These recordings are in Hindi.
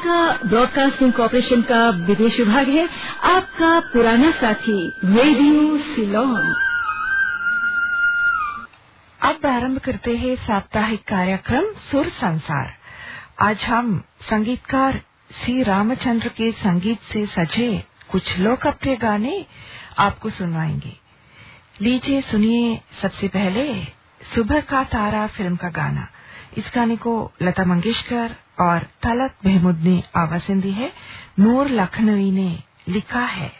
श्रीलंका ब्रॉडकास्टिंग कॉरपोरेशन का विदेश विभाग है। आपका पुराना साथी, रेडियो सिलोन। अब प्रारंभ करते हैं साप्ताहिक कार्यक्रम, सुर संसार। आज हम संगीतकार सी रामचंद्र के संगीत से सजे कुछ लोकप्रिय गाने आपको सुनवाएँगे। लीजिए, सुनिए सबसे पहले सुबह का तारा फ़िल्म का गाना। इस गाने को लता मंगेशकर और तलत महमूद ने आवाज़ दी है नूर लखनवी ने लिखा है।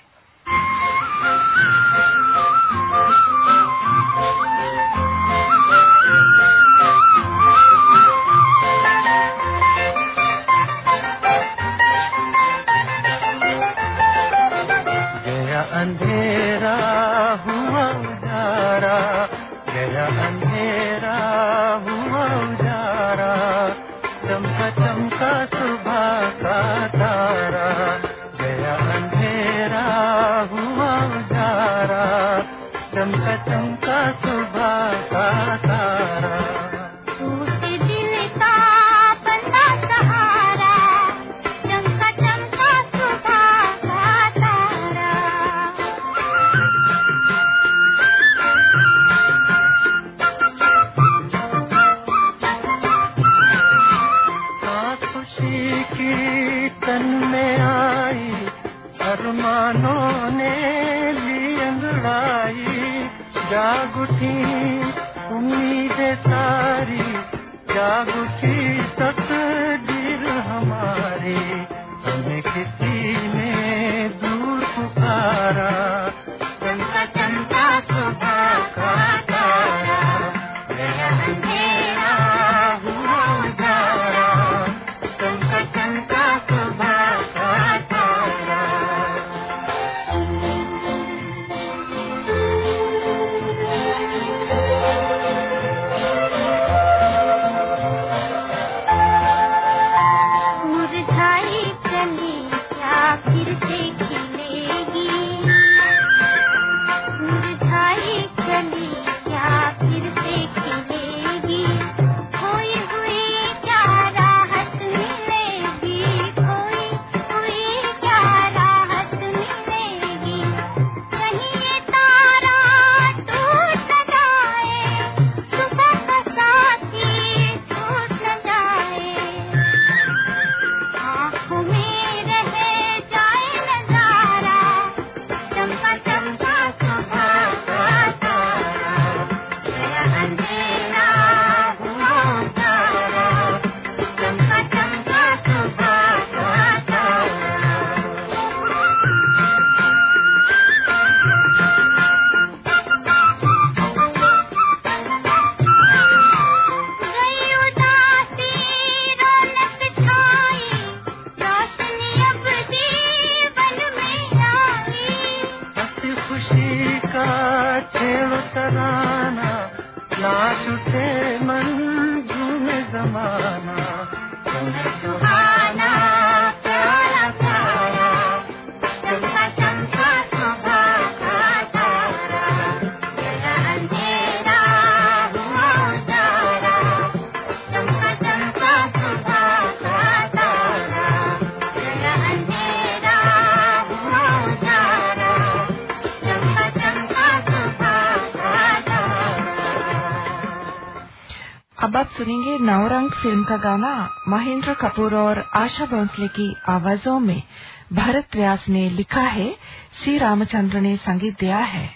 सुनेंगे नवरंग फ़िल्म का गाना। महेंद्र कपूर और आशा भोंसले की आवाजों में भरत व्यास ने लिखा है सी रामचंद्र ने संगीत दिया है।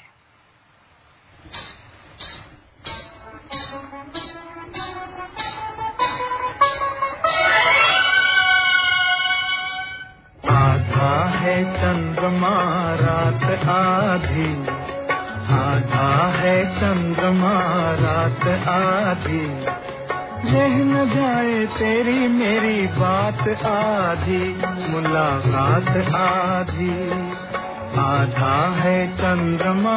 आधा है चंद्रमा रात आधी। आधा है चंद्रमा रात आधी। रह न जाए तेरी मेरी बात आधी मुलाकात आधी। आधा है चंद्रमा।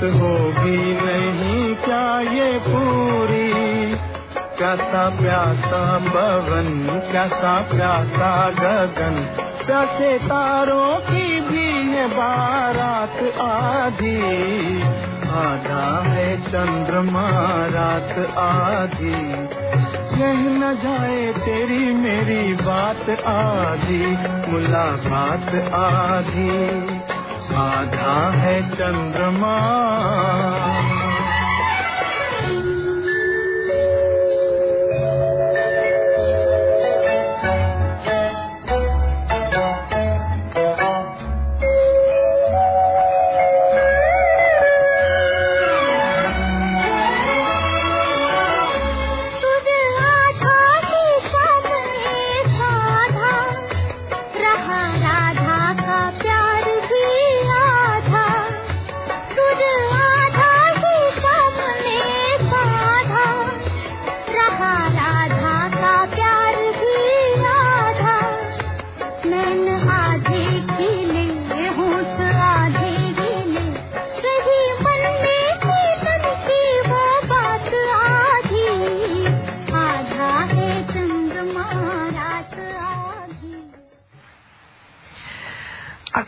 बात होगी नहीं क्या ये पूरी? कैसा प्यासा भवन कैसा प्यासा गगन। कैसे तारों की भी है बारात आधी। आधा है चंद्रमा रात आधी। कह न जाए तेरी मेरी बात आधी, मुलाकात आधी। आधा है चंद्रमा।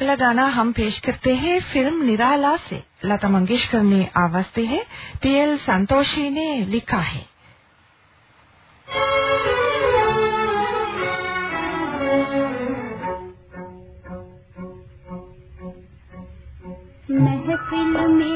अगला गाना हम पेश करते हैं फ़िल्म निराला से। लता मंगेशकर ने आवाज़ दी है। पीएल संतोषी ने लिखा है। महफिल में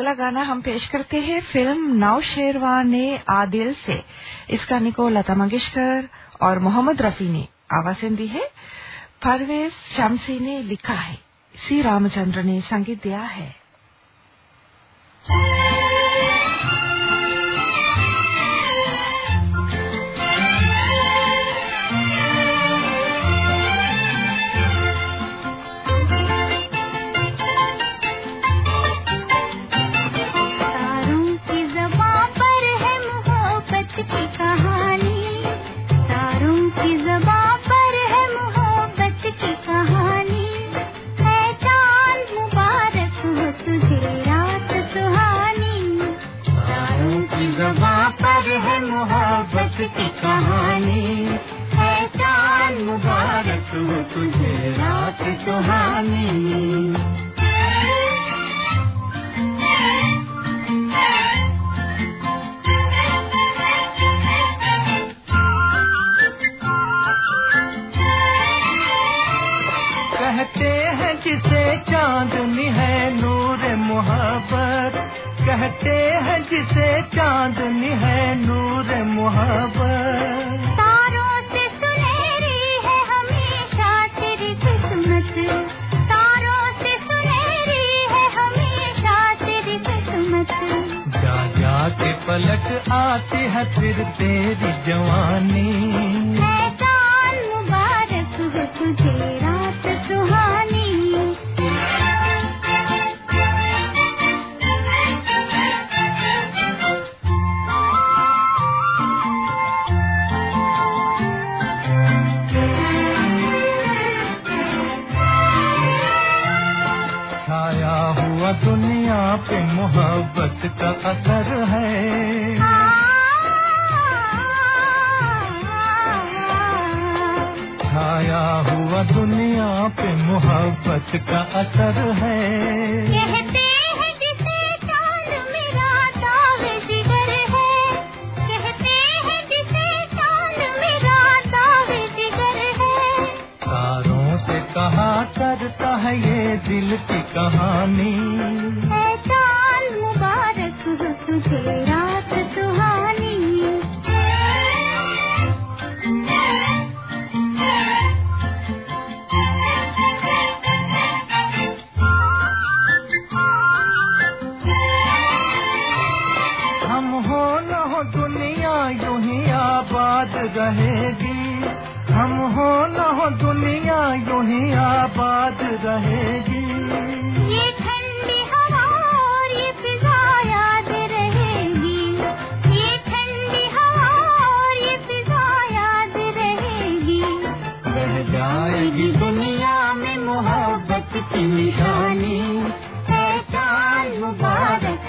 अगला गाना हम पेश करते हैं फ़िल्म नौ शेरवा ने आदिल से। इस गाने को लता मंगेशकर और मोहम्मद रफी ने आवाज़ें दी है। परवेज शमसी ने लिखा है। सी. रामचंद्र ने संगीत दिया है। फिरते दिल की कहानी।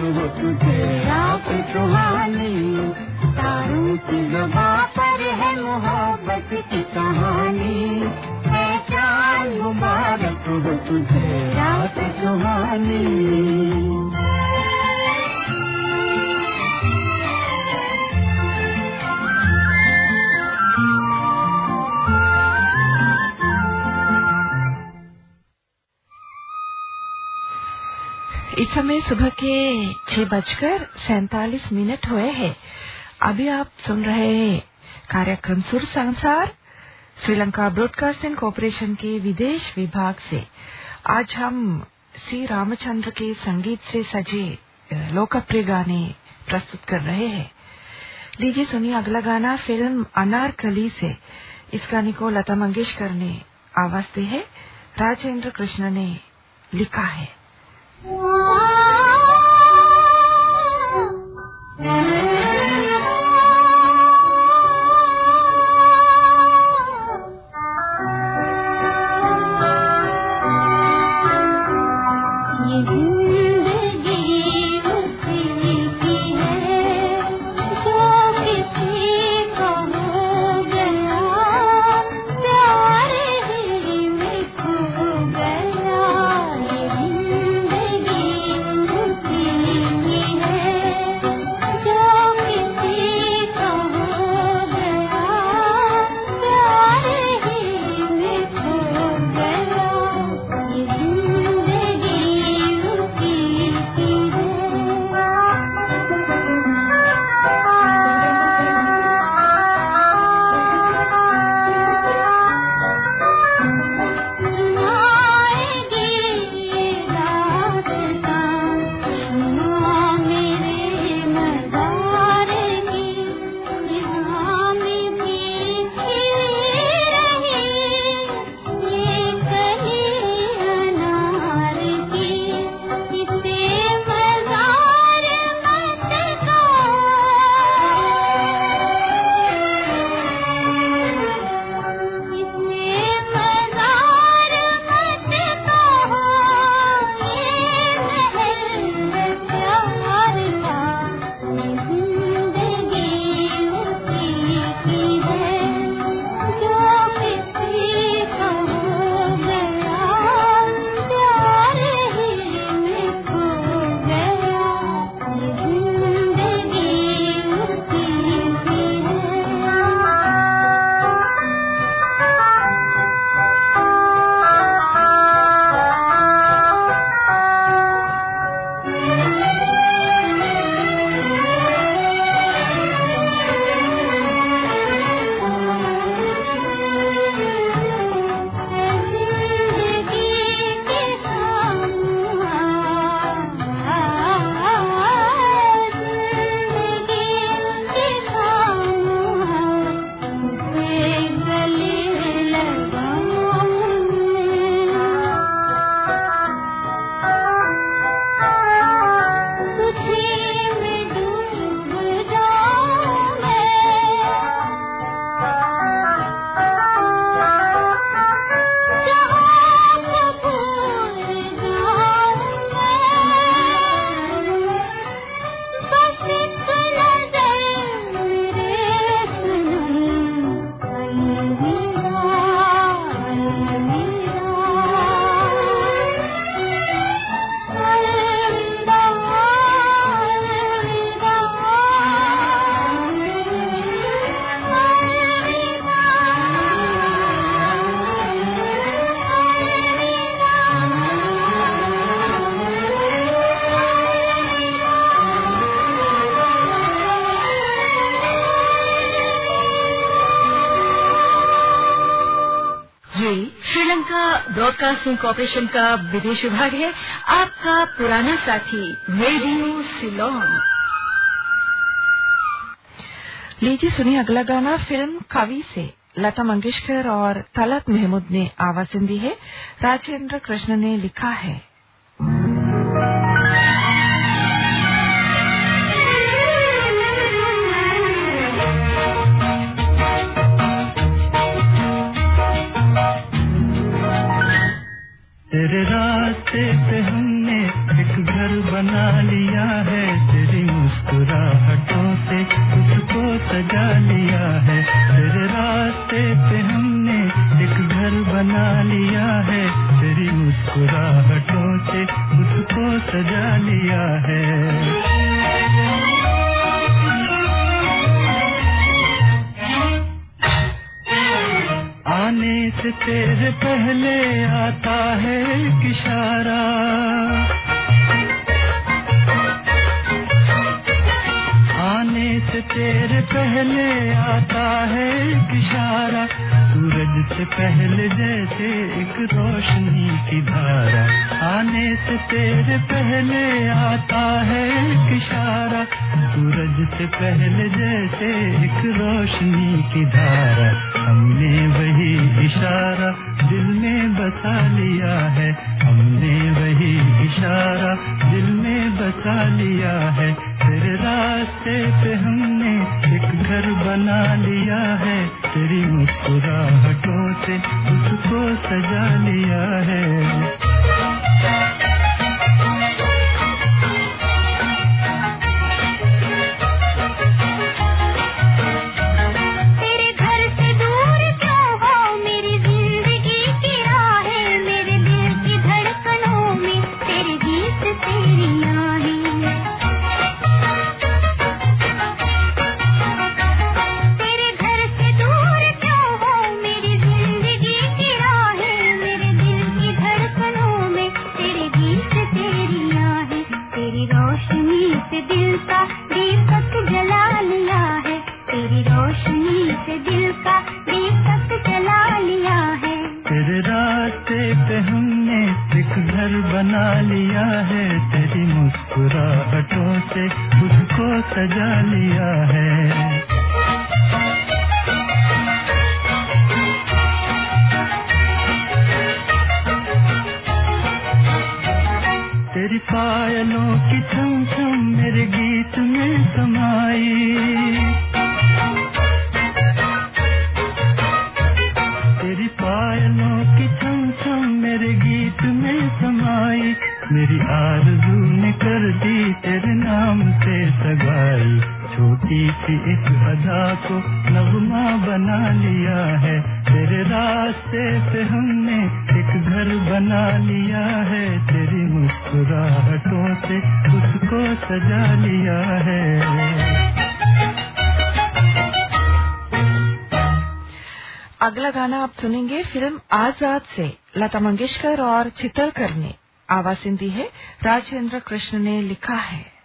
हो तुझे रात सुहानी, तारों की जबा पर है मोहब्बत की कहानी। है चाँद मुबारक हो तुझे, रात सुहानी। इस समय सुबह के छह बजकर सैतालीस मिनट हुए हैं। अभी आप सुन रहे हैं कार्यक्रम सुर संसार, श्रीलंका ब्रॉडकास्टिंग कॉरपोरेशन के विदेश विभाग से। आज हम सी रामचंद्र के संगीत से सजे लोकप्रिय गाने प्रस्तुत कर रहे हैं। लीजिए सुनिए अगला गाना, फ़िल्म अनारकली से। इस गाने को लता मंगेशकर ने आवाज़ दी है। राजेंद्र कृष्ण ने लिखा है। Wow. ब्रॉडकास्टिंग कॉरपोरेशन का विदेश विभाग है। आपका पुराना साथी रेडियो सिलोन लीजिए सुनिए अगला गाना, फ़िल्म कवि से। लता मंगेशकर और तलत महमूद ने आवाज़ दी है। राजेंद्र कृष्ण ने लिखा है। तेरे रास्ते पे हमने एक घर बना लिया है। तेरी मुस्कुराहटों से उसको सजा लिया है। तेरे रास्ते पे हमने एक घर बना लिया है। तेरी मुस्कुराहटों से उसको सजा लिया है। आने से तेरे पहले आता है किशारा आने से तेरे पहले आता है एक इशारा। सूरज से पहले जैसे एक रोशनी की धारा। आने से तेरे पहले आता है एक इशारा। सूरज से पहले जैसे एक रोशनी की धारा। हमने वही इशारा दिल में बसा लिया है। हमने वही इशारा दिल में बसा लिया है। रास्ते पे हमने एक घर बना लिया है। तेरी मुस्कुराहटों से उसको सजा लिया है। सी इस अदा को नगमा बना लिया है। तेरे रास्ते पे हमने एक घर बना लिया है। तेरी मुस्कुराहटों से उसको सजा लिया है। अगला गाना आप सुनेंगे फ़िल्म आज़ाद से, लता मंगेशकर और चितलकर ने। आवाज़ दी है, राजेंद्र कृष्ण ने लिखा है।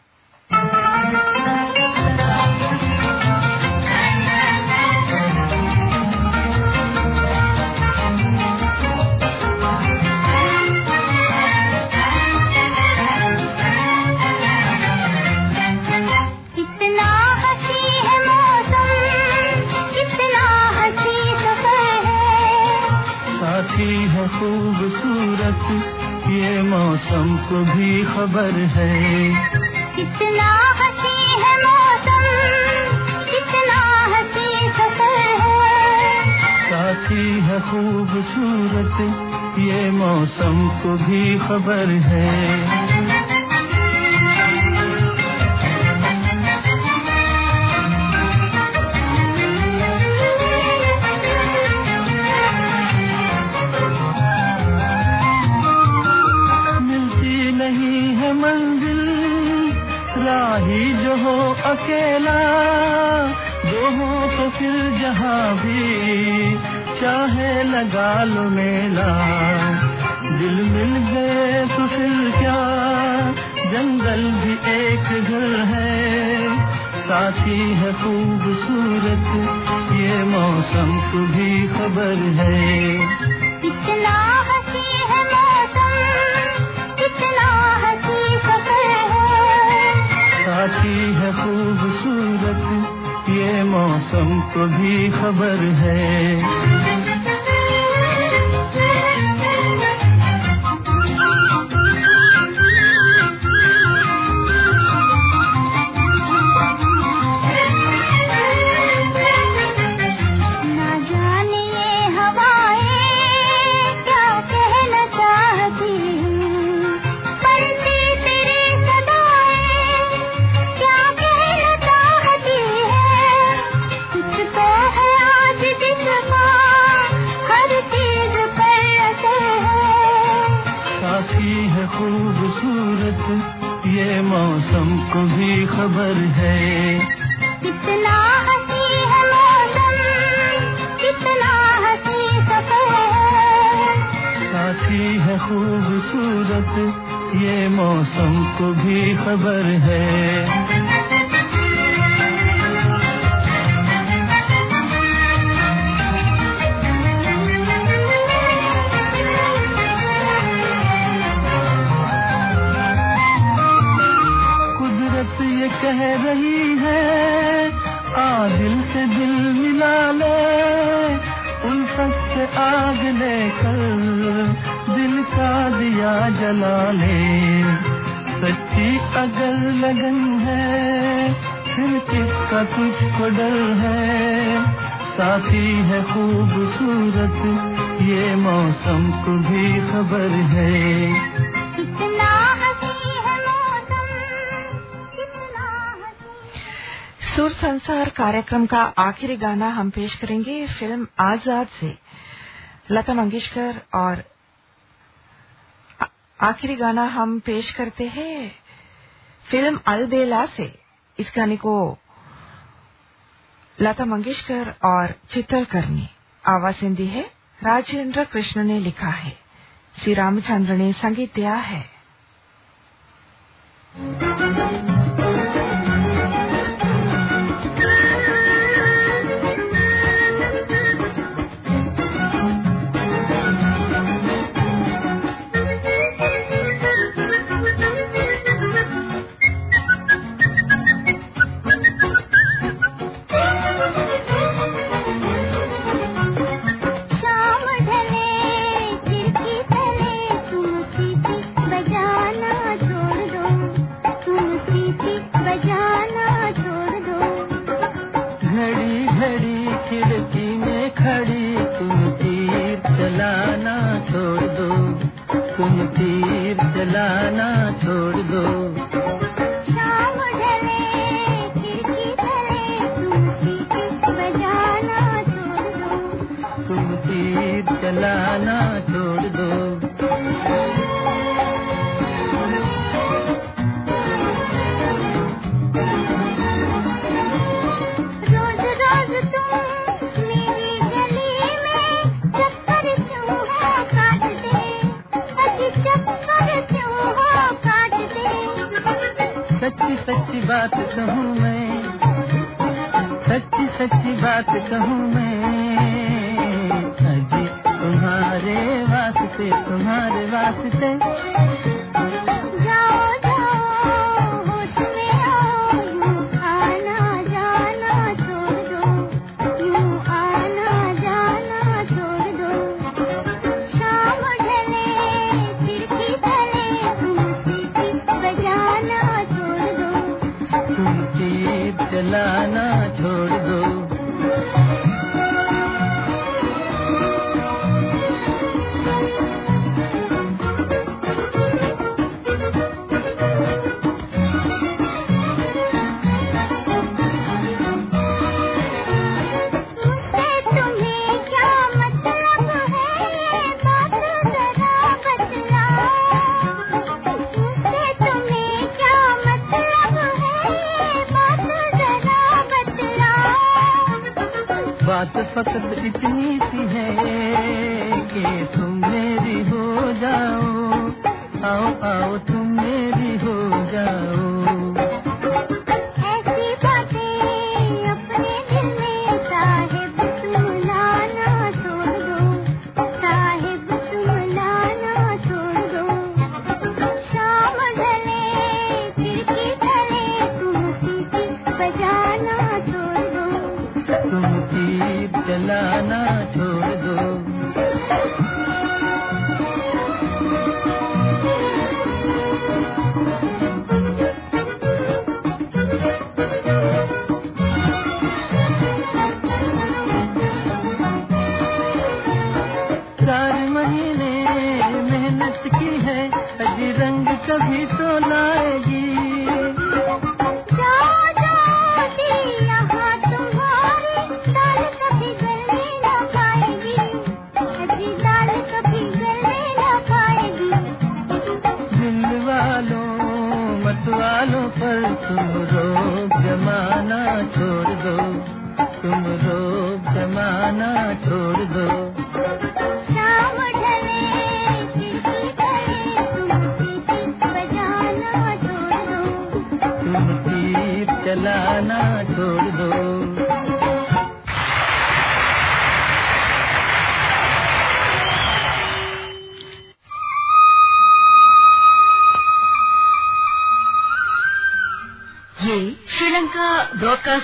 मौसम को भी खबर है। कितना हसी है मौसम कितना हसी सफ़र है। साथी है खूबसूरत ये मौसम को भी खबर है। अकेला, दो हो तो फिर जहाँ भी, चाहे लगा लो मेला। दिल मिल गए तो फिर क्या, जंगल भी एक घर है। साथी है खूबसूरत, ये मौसम को भी खबर है। भी खबर है। मौसम को भी खबर है। मॉडल है। साथी है खूबसूरत ये मौसम को भी खबर है। सुर संसार कार्यक्रम का आखिरी गाना हम पेश करेंगे फ़िल्म आज़ाद से। लता मंगेशकर और आखिरी गाना हम पेश करते हैं फ़िल्म अलबेला से। इस गाने को लता मंगेशकर और चित्तलकर ने आवाज़ हिंदी है। राजेंद्र कृष्ण ने लिखा है। श्री रामचंद्र ने संगीत दिया है। क्या बात कहूँ मैं? सच्ची सच्ची बात कहूँ मैं? अजी तुम्हारे वास्ते तुम्हारे वास्ते जाओ आओ आओ तुम तुम रो